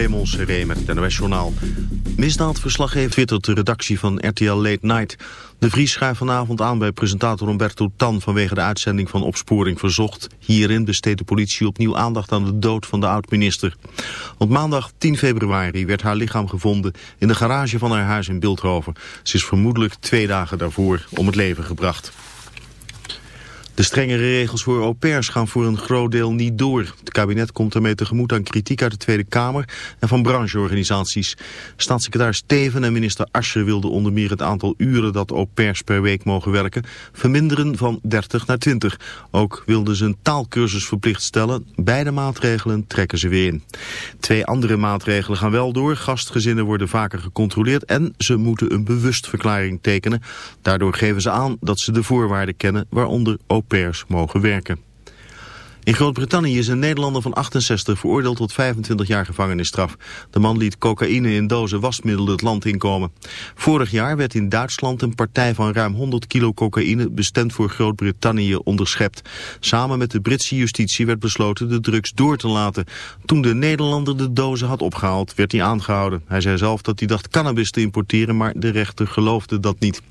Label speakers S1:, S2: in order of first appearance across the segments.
S1: Raymond Seré met het NOS-journaal. Misdaadverslaggever twittert de redactie van RTL Late Night. De Vries schuift vanavond aan bij presentator Roberto Tan... vanwege de uitzending van Opsporing Verzocht. Hierin besteedt de politie opnieuw aandacht aan de dood van de oud-minister. Op maandag 10 februari werd haar lichaam gevonden... in de garage van haar huis in Beeldhoven. Ze is vermoedelijk twee dagen daarvoor om het leven gebracht. De strengere regels voor au pairs gaan voor een groot deel niet door. Het kabinet komt ermee tegemoet aan kritiek uit de Tweede Kamer en van brancheorganisaties. Staatssecretaris Teven en minister Ascher wilden onder meer het aantal uren dat au pairs per week mogen werken verminderen van 30 naar 20. Ook wilden ze een taalkursus verplicht stellen. Beide maatregelen trekken ze weer in. Twee andere maatregelen gaan wel door. Gastgezinnen worden vaker gecontroleerd en ze moeten een bewustverklaring tekenen. Daardoor geven ze aan dat ze de voorwaarden kennen, waaronder au mogen werken. In Groot-Brittannië is een Nederlander van 68 veroordeeld tot 25 jaar gevangenisstraf. De man liet cocaïne in dozen wasmiddelen het land inkomen. Vorig jaar werd in Duitsland een partij van ruim 100 kilo cocaïne bestemd voor Groot-Brittannië onderschept. Samen met de Britse justitie werd besloten de drugs door te laten. Toen de Nederlander de dozen had opgehaald, werd hij aangehouden. Hij zei zelf dat hij dacht cannabis te importeren, maar de rechter geloofde dat niet.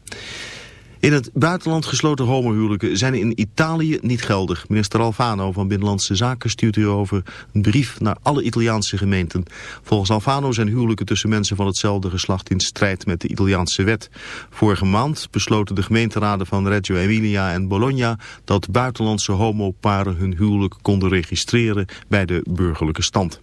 S1: In het buitenland gesloten homohuwelijken zijn in Italië niet geldig. Minister Alfano van Binnenlandse Zaken stuurt hierover een brief naar alle Italiaanse gemeenten. Volgens Alfano zijn huwelijken tussen mensen van hetzelfde geslacht in strijd met de Italiaanse wet. Vorige maand besloten de gemeenteraden van Reggio Emilia en Bologna dat buitenlandse homoparen hun huwelijk konden registreren bij de burgerlijke stand.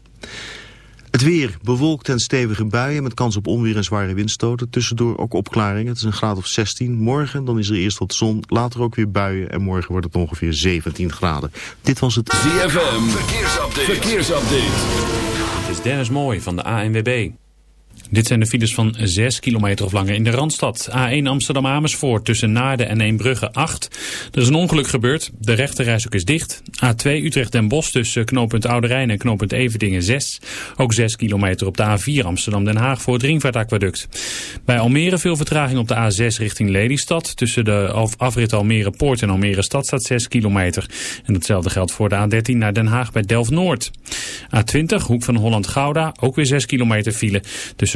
S1: Het weer bewolkt en stevige buien met kans op onweer en zware windstoten. Tussendoor ook opklaringen. Het is een graad of 16. Morgen dan is er eerst wat zon, later ook weer buien. En morgen wordt het ongeveer 17 graden. Dit was het
S2: ZFM. Verkeersupdate. Verkeersupdate.
S3: Het is Dennis Mooi van de ANWB. Dit zijn de files van 6 kilometer of langer in de Randstad. A1 Amsterdam-Amersfoort tussen Naarden en Eembrugge 8. Er is een ongeluk gebeurd. De rechterreis ook is dicht. A2 Utrecht-Den Bosch tussen knooppunt Oude en knooppunt Everdingen 6. Ook 6 kilometer op de A4 Amsterdam-Den Haag voor het Ringvaartaquaduct. Bij Almere veel vertraging op de A6 richting Lelystad. Tussen de afrit Almere Poort en Almere Stad staat 6 kilometer. En hetzelfde geldt voor de A13 naar Den Haag bij Delft-Noord. A20 Hoek van Holland-Gouda ook weer 6 kilometer file tussen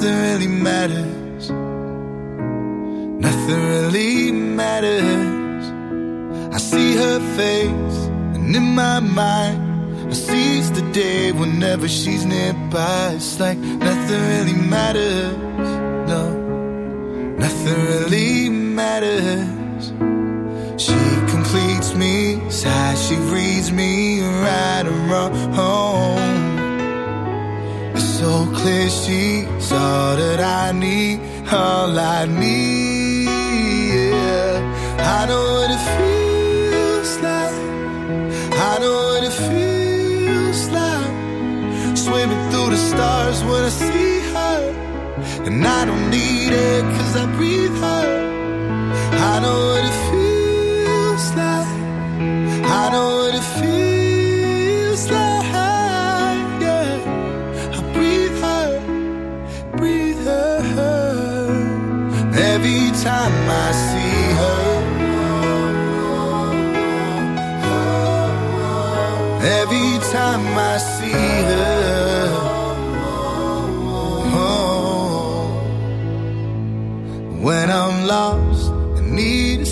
S4: Nothing really matters. Nothing really matters. I see her face, and in my mind, I seize the day whenever she's nearby. It's like nothing really matters.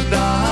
S5: Aangedaan.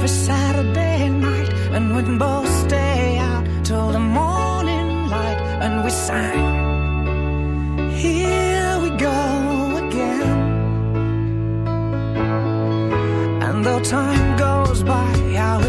S6: every Saturday night and we'd both stay out till the morning light and we sang here we go again. And though time goes by how we